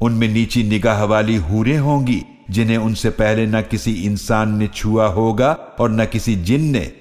उनमें नीची निगाह वाली हूरें होंगी, जिन्हें उनसे पहले न किसी इंसान ने छुआ होगा और न किसी जिन ने